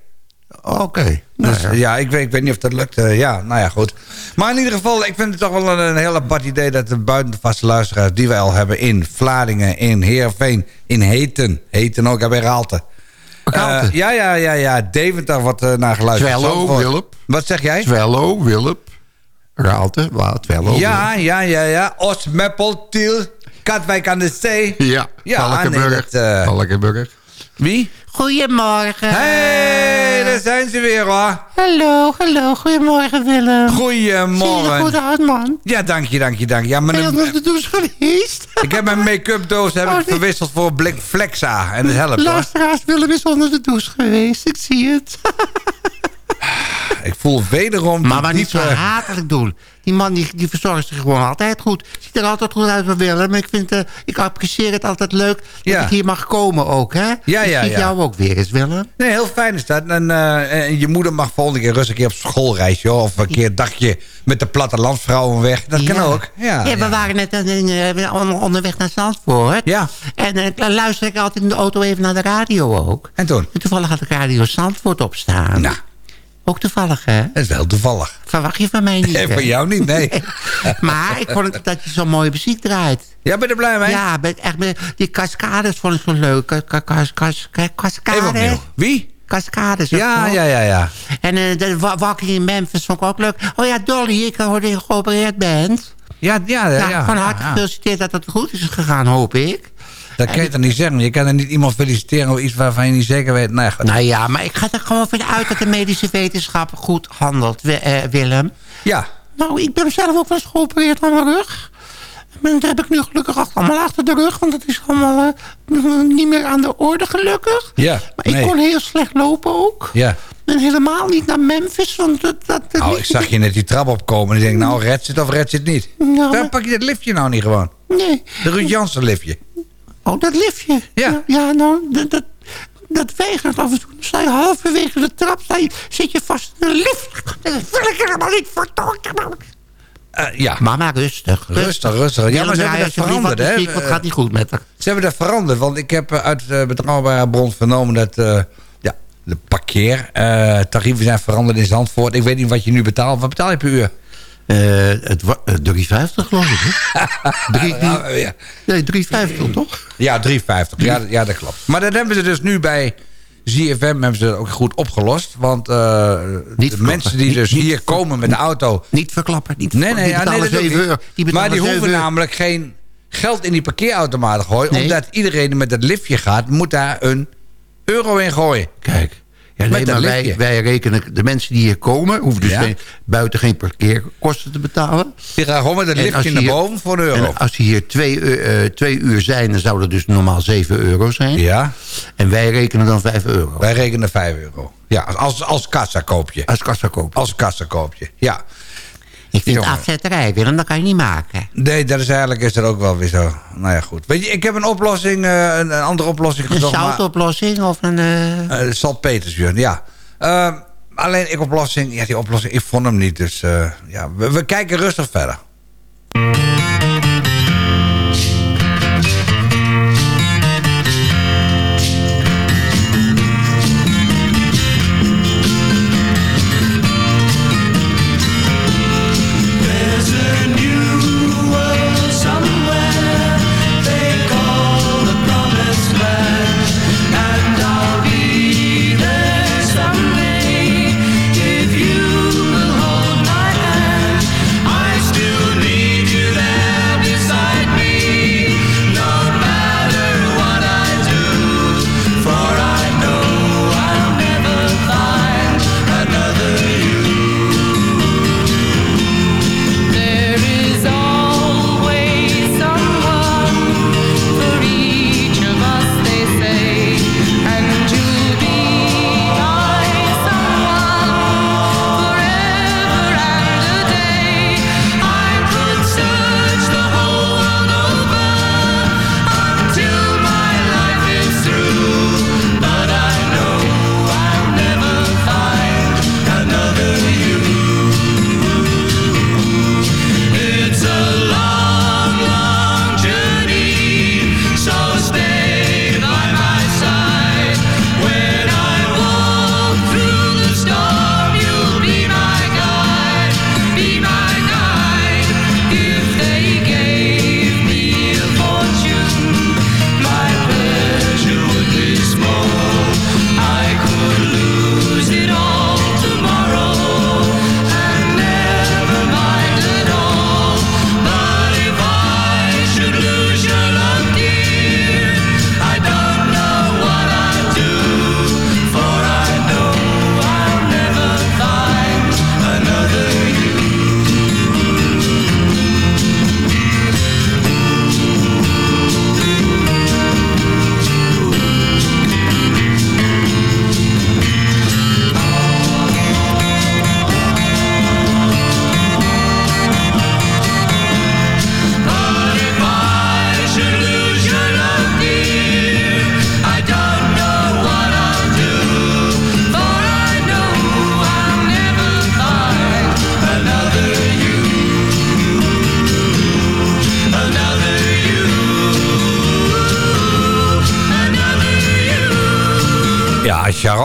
Oké. Nou, Dus ja. ja, ik, weet, ik weet niet of dat lukt. Eh, ja, nou ja, goed. Maar in ieder geval, ik vind het toch wel een, een heel apart idee... dat de buiten de vaste luisteraars die wij al hebben... in Vlaardingen, in Heerenveen, in Heten. Heten ook, ja, bij Eh, ja, ja, ja, ja. Deventer wordt eh, naar geluisterd. Twello. Wilp. Wat zeg jij? Twello, Wilp, Raalte, Twello. Ja, ja, ja, ja. Osmeppel, Tiel, Katwijk aan de Zee. Ja, Ja, Valkenburg. nee, dat, eh, Valkenburg. Wie? Goedemorgen. Hé, daar zijn ze weer hoor. Hallo, hallo. Goedemorgen, Willem. Goedemorgen. Zie je er goed uit, man? Ja, dank je, dank je, dank je. Ja, Ben je onder de douche geweest? ik heb mijn make-up doos heb Oh, ik nee. verwisseld voor blik Flexa. En dat helpt hoor. Luisteraars, Willem is onder de douche geweest. Ik zie het. Ik voel wederom... Maar maar niet zo hatelijk doen. Die man die, die verzorgt zich gewoon altijd goed. Ziet er altijd goed uit voor Willem. Ik, vind, eh, ik apprecieer het altijd leuk dat Ja. ik hier mag komen ook, hè? Ja, ik ja, zie ja. jou ook weer eens, Willem. Nee, heel fijn is dat. En, eh, en je moeder mag volgende keer rustig een keer op schoolreis, joh. Of een keer een dagje met de plattelandsvrouwen weg. Dat kan ook. Ja, Ja, we waren net eh, on- onderweg naar Zandvoort. Ja. En dan luister ik altijd in de auto even naar de radio ook. En toen? En toevallig had ik radio Zandvoort opstaan. Nou. Ook toevallig, hè? Dat is wel toevallig. Verwacht je van mij niet, hè? van jou niet, nee. Maar ik vond het dat je zo'n mooie muziek draait. Ja, ben je er blij mee? Ja, ben echt, met- die cascades vond ik zo leuk. Cascades. Even. Wie? Cascades. Ja, ja, ja, ja. En eh, de wa- Walking in Memphis vond ik ook leuk. Oh ja, Dolly, ik hoorde dat je geopereerd bent. Ja, ja, ja. Van harte gefeliciteerd dat het goed is gegaan, hoop ik. Dat kan je toch niet zeggen? Je kan er niet iemand feliciteren over iets waarvan je niet zeker weet. Nee, goed. Nou ja, maar ik ga er gewoon vanuit dat de medische wetenschap goed handelt, eh, Willem. Ja. Nou, ik ben zelf ook wel eens geopereerd aan mijn rug. Maar dat heb ik nu gelukkig achter- allemaal achter de rug. Want dat is allemaal eh, niet meer aan de orde, gelukkig. Ja, Maar ik kon heel slecht lopen ook. Ja. En helemaal niet naar Memphis. Want dat, dat, dat Nou, ik zag je net die trap opkomen. En ik denk, nou, red zit of red zit niet. Nou, Waarom maar- pak je dat liftje nou niet gewoon? Nee. De Ruud Jansen liftje. Oh, dat liftje. Ja. Ja, nou, dat, dat, dat weigert af en toe. Dan sta je halverwege de trap, sta je, zit je vast in een lift. Dat wil ik helemaal niet voor Eh, ja. Mama, rustig. Rustig, rustig. Ja, maar ze hebben dat veranderd, hè? Het gaat niet goed met haar. Ze hebben dat veranderd, want ik heb uit uh, betrouwbare bron vernomen dat eh, ja, de parkeertarieven zijn veranderd in Zandvoort. Ik weet niet wat je nu betaalt. Wat betaal je per uur? Eh, het wa- eh, 3,50 geloof ik, hè? (laughs) Drie- Ja, ja. Nee, 3,50 toch? Ja, 3,50. Ja, ja, dat klopt. Maar dat hebben ze dus nu bij ZFM hebben ze dat ook goed opgelost. Want eh, de mensen die dus niet hier komen met de auto... Niet verklappen. Niet Nee, nee, verklappen. ja, nee die betalen ook 7 niet. euro. Die maar die 7 hoeven euro. namelijk geen geld in die parkeerautomaten gooien. Nee. Omdat iedereen met dat liftje gaat, moet daar een euro in gooien. Kijk. Ja, nee, maar wij, wij rekenen, de mensen die hier komen... hoeven dus Ja. geen, buiten geen parkeerkosten te betalen. Die gaan gewoon met dat En als liftje je naar boven voor een euro. En als die hier twee, eh, twee uur zijn, dan zou dat dus normaal 7 euro zijn. Ja, En wij rekenen dan 5 euro. wij rekenen 5 euro. Ja, als, als kassakoopje. Als kassa kopen. Als kassakoopje, ja. Ik vind Jongen. afzetterij, Willem, dat kan je niet maken. Nee, dat is eigenlijk is dat ook wel weer zo. Nou ja, goed. Weet je, ik heb een oplossing, eh, een, een andere oplossing Een gezocht. maar- zoutoplossing of een... Eh, Saltpetersbuurt, ja. Ehm, alleen ik oplossing, ja, die oplossing, ik vond hem niet. Dus ja, we, we kijken rustig verder.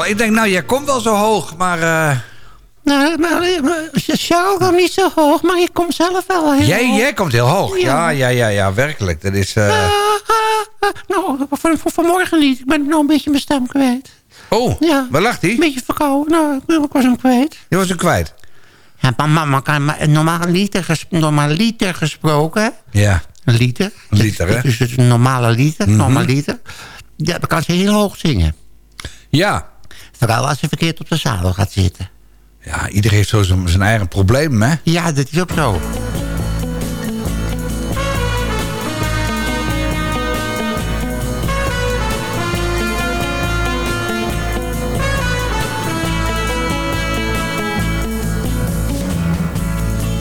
Ik denk, nou, jij komt wel zo hoog, maar... eh, Nou, maar, maar Charles komt niet zo hoog, maar je komt zelf wel heel jij, hoog. jij komt heel hoog. Ja, ja, ja, ja, werkelijk. Dat is... eh, Ah, ah, ah. nou, van, van, vanmorgen niet. Ik ben nou een beetje mijn stem kwijt. Oh, Ja. waar lag Een hij? beetje verkouden. Nou, ik, was hem kwijt. Je was hem kwijt. Ja, maar mama kan maar normaal liter, ges, normaal liter gesproken. Ja. Een liter. Een liter, hè? Dus een normale liter, Mhm. normaal liter. Ja, dan kan ze heel hoog zingen. Ja. Vooral als ze verkeerd op de zadel gaat zitten. Ja, iedereen heeft zo zijn zijn eigen probleem, hè? Ja, dat is ook zo.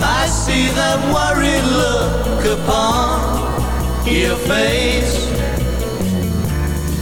I see that worried look upon your face.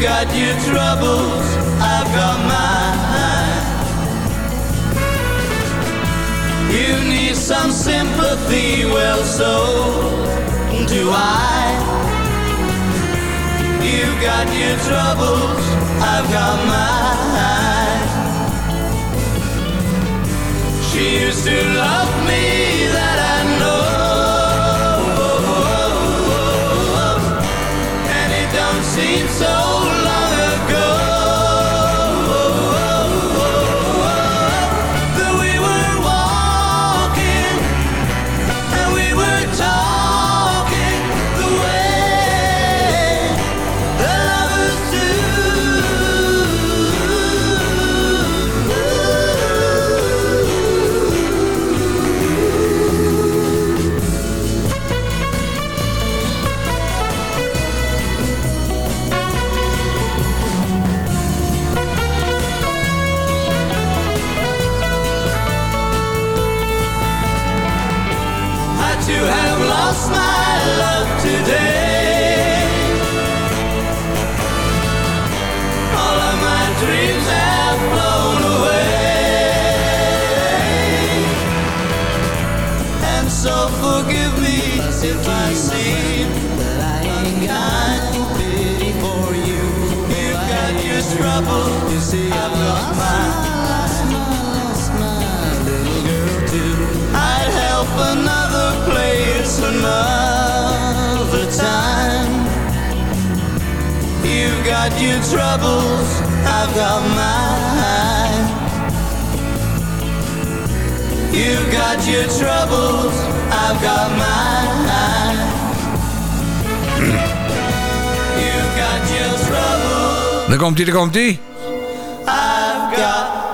got your troubles, I've got mine. You need some sympathy, well, so do I. You've got your troubles, I've got mine. She used to love me, your troubles, I've got mine. You've got your troubles, I've got mine. You've got your troubles, Daar komt hij, daar komt hij. I've got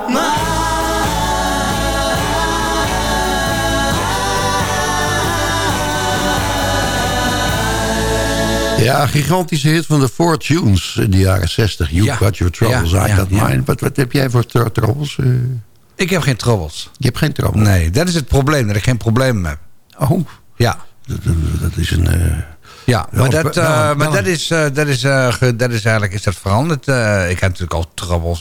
Ja, gigantische hit van de Fortunes in de jaren 60. You Ja. got your troubles, Ja, I got mine. Wat, wat heb jij voor tr- troubles? eh? Ik heb geen troubles. je hebt geen troubles? Nee, dat is het probleem, dat ik geen probleem heb. Oh, Ja. dat, is een... eh, Ja, maar, dat, eh, maar dat, is, dat, is, dat is eigenlijk is dat veranderd. Ik had natuurlijk al troubles,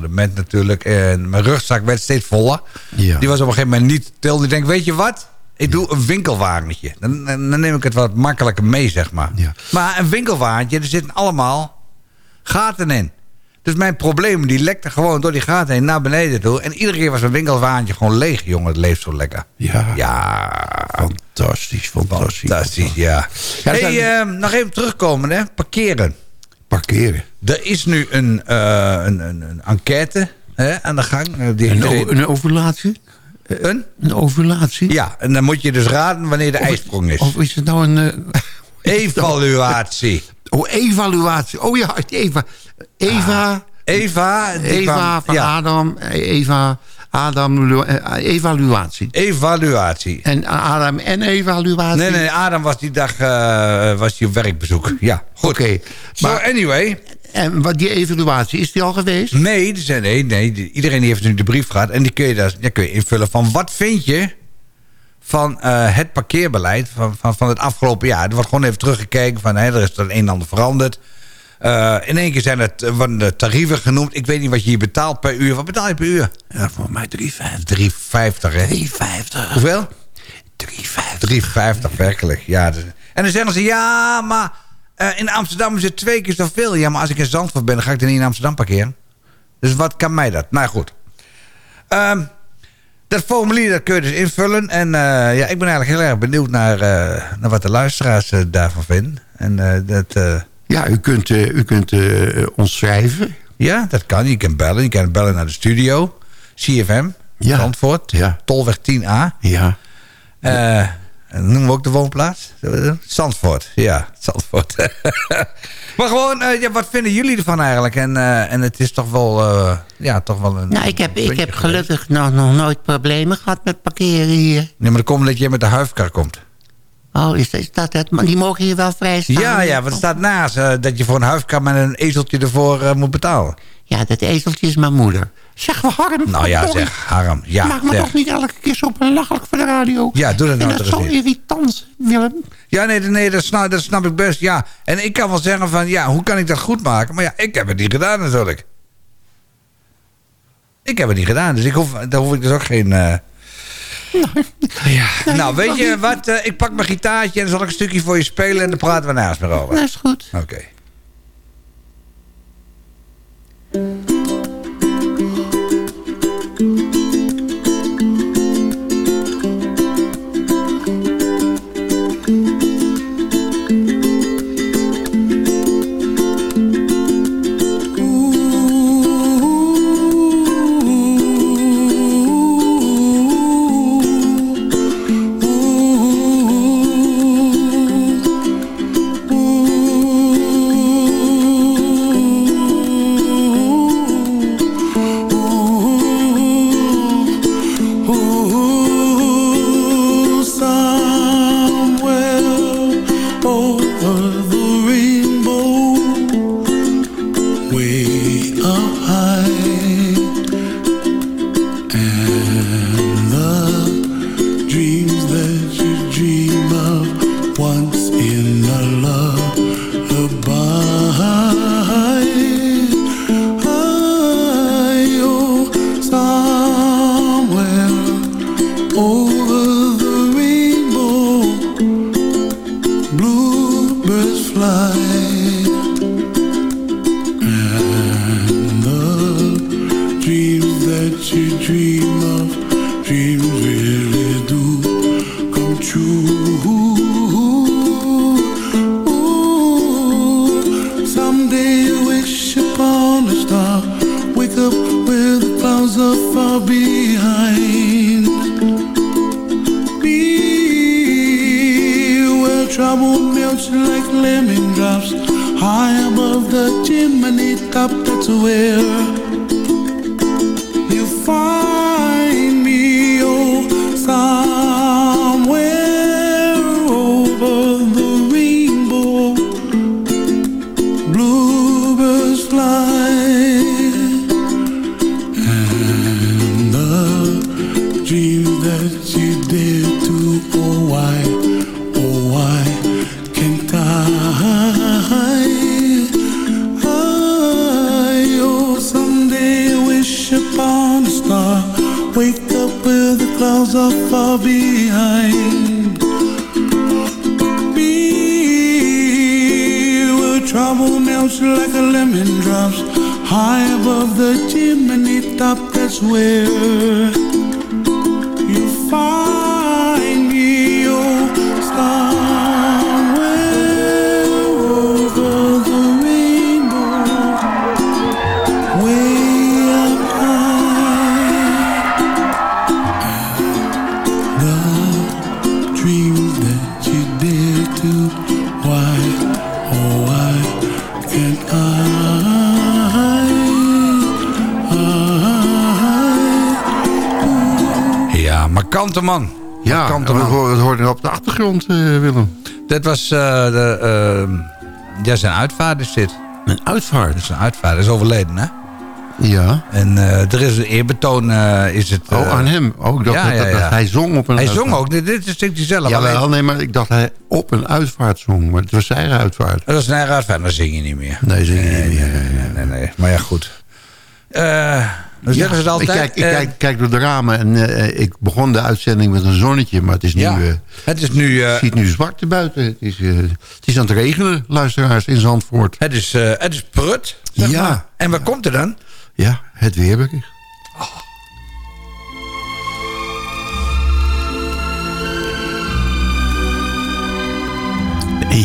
de met natuurlijk. En mijn rugzak werd steeds voller. Ja. Die was op een gegeven moment niet til. Ik denk, weet je wat? Ik doe een winkelwagentje. Dan, dan neem ik het wat makkelijker mee, zeg maar. Ja. Maar een winkelwagentje, er zitten allemaal gaten in. Dus mijn problemen, die lekten gewoon door die gaten heen naar beneden toe. En iedere keer was mijn winkelwagentje gewoon leeg. Jongen, het leeft zo lekker. ja, Ja, fantastisch, fantastisch. fantastisch, ja. Ja, hey, zijn- eh, nog even terugkomen, hè. Parkeren. Parkeren. Er is nu een, eh, een, een, een enquête hè, aan de gang. eh, die Een, een ovulatie? Een? Een ovulatie? Ja, en dan moet je dus raden wanneer de Of- ijsprong is. Of is het nou een... eh, (laughs) Evaluatie. oh, evaluatie. Oh ja, Eva. Eva. Eva. die Eva kwam- van ja. Adam. Eva, Adam, eh, evaluatie. Evaluatie. En Adam en evaluatie. Nee, nee, Adam was die dag eh, was hij op werkbezoek. Ja, goed. Oké. Maar- anyway. En wat die evaluatie, is die al geweest? Nee, nee, nee, iedereen die heeft nu de brief gehad. En die kun je, daar, ja, kun je invullen van wat vind je van eh, het parkeerbeleid van, van, van het afgelopen jaar. Er wordt gewoon even teruggekeken van hé, er is er een en ander veranderd. Eh, in één keer zijn het eh, worden de tarieven genoemd. Ik weet niet wat je hier betaalt per uur. Wat betaal je per uur? Ja, voor mij 3,50. 3,50 hè? 3,50. Hoeveel? 3,50. 3,50 werkelijk. Ja, dus- en dan zeggen ze ja, maar eh, in Amsterdam is het twee keer zoveel. Ja, maar als ik in Zandvoort ben, dan ga ik dan niet in Amsterdam parkeren. Dus wat kan mij dat? Nou goed. Ehm, dat formulier dat kun je dus invullen. En eh, ja, ik ben eigenlijk heel erg benieuwd naar, eh, naar wat de luisteraars daarvan vinden. En dat... Ja, u kunt, u kunt ons schrijven. ja, dat kan. Je kan bellen. Je kan bellen naar de studio. CFM. Ja. Zandvoort. Ja. Tolweg 10A. Ja. Noemen we ook de woonplaats? Zandvoort, ja, Zandvoort. (laughs) maar gewoon, eh, ja, wat vinden jullie ervan eigenlijk? En, eh, en het is toch wel, eh, ja, toch wel een... Nou, ik heb, ik heb gelukkig nog, nog nooit problemen gehad met parkeren hier. Nee, maar dan komt dat je met de huifkar komt. Oh, is, is dat het? Maar die mogen hier wel vrij staan. Ja, ja, want er staat naast dat je voor een huifkar met een ezeltje ervoor moet betalen. Ja, dat ezeltje is mijn moeder. Zeg, we Harm. Nou ja, zeg, Harm, ja, Maak me zeg. toch niet elke keer zo belachelijk voor de radio. Ja, doe dat nou En dat is zo irritant, Willem. Ja, nee, nee dat, snap, dat snap ik best, ja. En ik kan wel zeggen van, ja, hoe kan ik dat goed maken? Maar ja, ik heb het niet gedaan natuurlijk. Ik heb het niet gedaan, dus ik hoef, daar hoef ik dus ook geen... eh, Ja, nou, weet je wat? eh, ik pak mijn gitaartje en dan zal ik een stukje voor je spelen... en dan praten we naast me over. Dat is goed. Oké. stopped, that's where Man. Ja, man. hoort, er op de achtergrond, eh, Willem? Dit was eh, de, eh, ja, zijn uitvaart is dit. Een uitvaart? Dat is een uitvaart. Hij is overleden, hè? Ja. En er is een eerbetoon, eh, is het... Oh, aan hem. Oh, ik dacht ja, dat, ja, dat- dat ja. hij zong op een Hij uitvaart. zong ook. Dit, dit zingt hij zelf. Ja, alleen- wel, nee, maar ik dacht hij op een uitvaart zong. Maar het was zijn eigen uitvaart. Dat is een eigen uitvaart, dan zing je niet meer. Nee, zing je niet meer. Nee, nee, nee. Maar ja, goed. Eh dan zeggen ze het altijd. Ik, kijk, ik eh, kijk, kijk door de ramen en eh, ik begon de uitzending met een zonnetje. Maar het is nu, Ja, eh, het is nu... eh, ziet nu zwart buiten. Het is, eh, het is aan het regenen, luisteraars, in Zandvoort. het, is, eh, het is prut, zeg Ja. maar. En wat komt er dan? Ja, het weerbericht.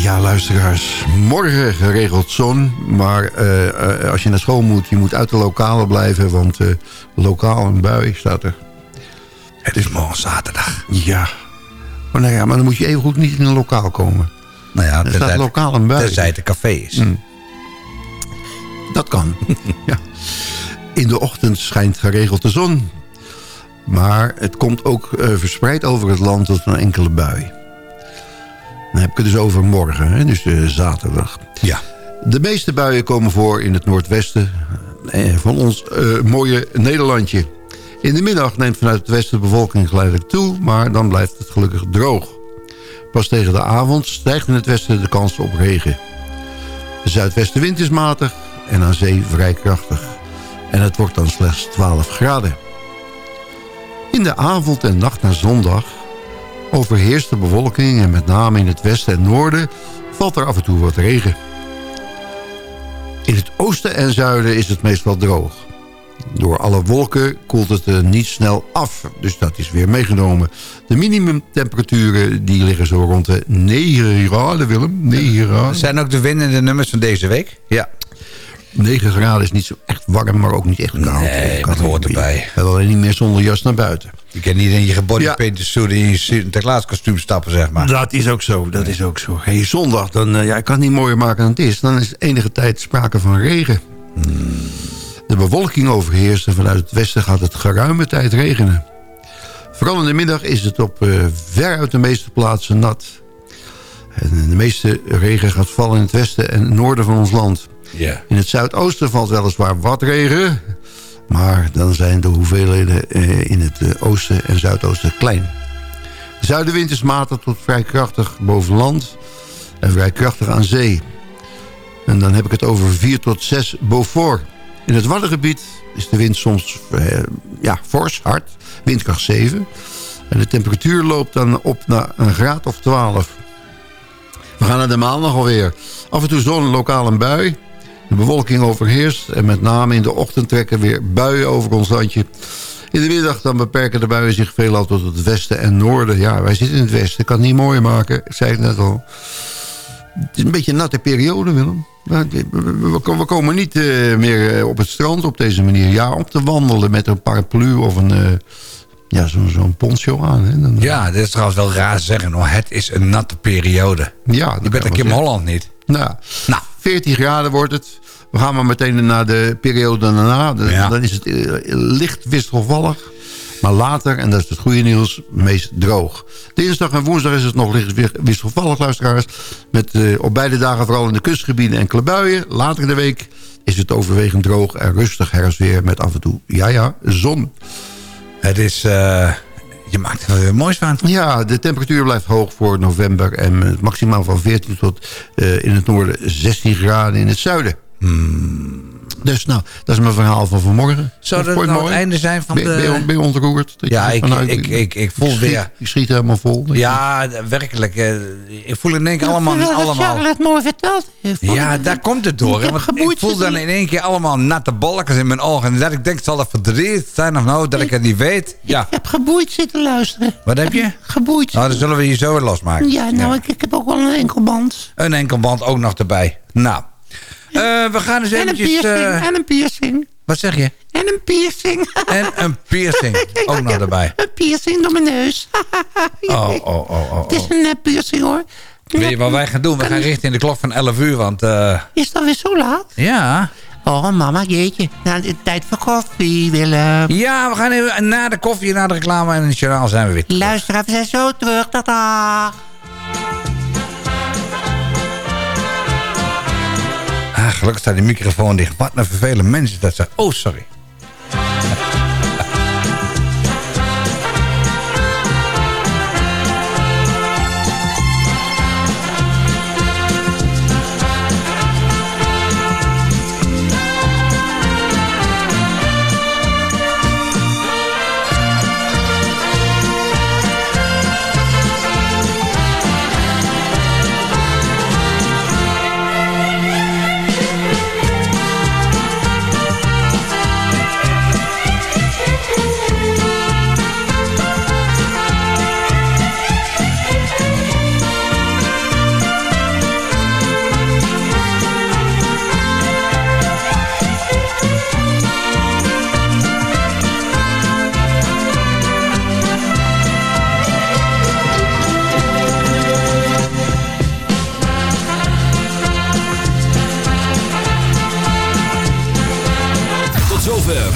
Ja, luisteraars. Morgen geregeld zon. Maar eh, eh, als je naar school moet, je moet uit de lokale blijven. Want eh, lokaal een bui staat er. Het is morgen zaterdag. Ja. Oh, nou ja, maar dan moet je even goed niet in een lokaal komen. Nou ja, Er staat lokaal een bui. Tenzij het een café is. Mm. Dat kan. (laughs) ja. In de ochtend schijnt geregeld de zon. Maar het komt ook verspreid over het land tot een enkele bui. Dan heb ik het dus over morgen, hè, dus eh, zaterdag. Ja. De meeste buien komen voor in het noordwesten eh, van ons eh, mooie Nederlandje. In de middag neemt vanuit het westen de bevolking geleidelijk toe... maar dan blijft het gelukkig droog. Pas tegen de avond stijgt in het westen de kans op regen. De zuidwestenwind is matig en aan zee vrij krachtig. En het wordt dan slechts 12 graden. In de avond en nacht naar zondag overheerst de bewolking... en met name in het westen en noorden valt er af en toe wat regen. In het oosten en zuiden is het meestal droog. Door alle wolken koelt het er niet snel af. Dus dat is weer meegenomen. De minimumtemperaturen die liggen zo rond de 9 graden, Willem. 9 graden. Zijn ook de winnende nummers van deze week? Ja. 9 graden is niet zo echt warm, maar ook niet echt koud. Nee, Kan dat hoort erbij. En alleen niet meer zonder jas naar buiten. Je kan niet in je gebodypainted suit in je Sinterklaas kostuum stappen, zeg maar. Dat is ook zo, dat is ook zo. Hey, zondag, dan, eh, ja, ik kan het niet mooier maken dan het is. Dan is enige tijd sprake van regen. De bewolking overheerst en vanuit het westen gaat het geruime tijd regenen. Vooral in de middag is het op eh veruit de meeste plaatsen nat. En de meeste regen gaat vallen in het westen en noorden van ons land. In het zuidoosten valt weliswaar wat regen... maar dan zijn de hoeveelheden eh, in het eh, oosten en zuidoosten klein. De zuidenwind is matig tot vrij krachtig boven land... en vrij krachtig aan zee. En dan heb ik het over 4 tot 6 Beaufort. In het Waddengebied is de wind soms eh, ja, fors, hard, windkracht 7. En de temperatuur loopt dan op naar een graad of 12. We gaan naar de maandag alweer. Af en toe zon, lokaal een bui. De bewolking overheerst en met name in de ochtend trekken weer buien over ons landje. In de middag dan beperken de buien zich veelal tot het westen en noorden. Ja, wij zitten in het westen, kan het niet mooier maken, ik zei het net al. Het is een beetje een natte periode, Willem. We, komen niet eh, meer eh, op het strand op deze manier. Ja, om te wandelen met een paraplu of een, eh, ja, zo'n poncho aan. Hè. Dan, Ja, dit is trouwens wel raar zeggen hoor. Het is een natte periode. ja, Je bent een Kim zeggen. Holland niet. Nou, Nou. 14 graden wordt het. We gaan maar meteen naar de periode daarna. De- Ja. Dan is het eh, licht wisselvallig. Maar later, en dat is het goede nieuws, meest droog. Dinsdag en woensdag is het nog licht wi- wisselvallig, luisteraars. Met eh, op beide dagen vooral in de kustgebieden enkele buien. Later in de week is het overwegend droog en rustig herfstweer... met af en toe, ja ja, zon. Het is... eh, je maakt er moois van. Ja, de temperatuur blijft hoog voor november... en maximaal van 14 tot eh, in het noorden 16 graden in het zuiden. Dus nou, dat is mijn verhaal van vanmorgen. Zou dat je nou het einde zijn van ben, de... ben, je, ben je ontroerd? Dat Ja, je ik, vanuit- ik, ik, ik voel schiet, weer... Je schiet helemaal vol. Ja, werkelijk. eh, ik voel in één keer allemaal... Dat allemaal het mooi verteld ja, daar komt het door. Ik Want ik voel dan in één keer allemaal natte balkens in mijn ogen. En dat ik denk, zal dat verdriet zijn of nou, dat ik het niet weet? Ja, Ik heb geboeid zitten luisteren. wat heb je? Geboeid. Nou, dan zullen we hier zo weer losmaken. ja, nou, Ik, ik heb ook wel een enkelband. Een enkelband ook nog erbij. Nou, we gaan eens En een eventjes... piercing. eh, En een piercing. wat zeg je? En een piercing. En een piercing (laughs) ook nog erbij. Een piercing door mijn neus. (laughs) Oh, oh, oh, oh. Het is oh. een nep piercing hoor. Weet je wat wij gaan doen? We gaan richting de klok van 11 uur, want... eh, Is dat weer zo laat? ja, Oh, mama, jeetje. Nou, de tijd voor koffie, Willem. Ja, we gaan even na de koffie, na de reclame en het journaal zijn we weer. Luister, we zijn zo terug. Tada! Gelukkig staat die microfoon dicht. Wat een vervelend mens is dat. Zo. Oh, sorry.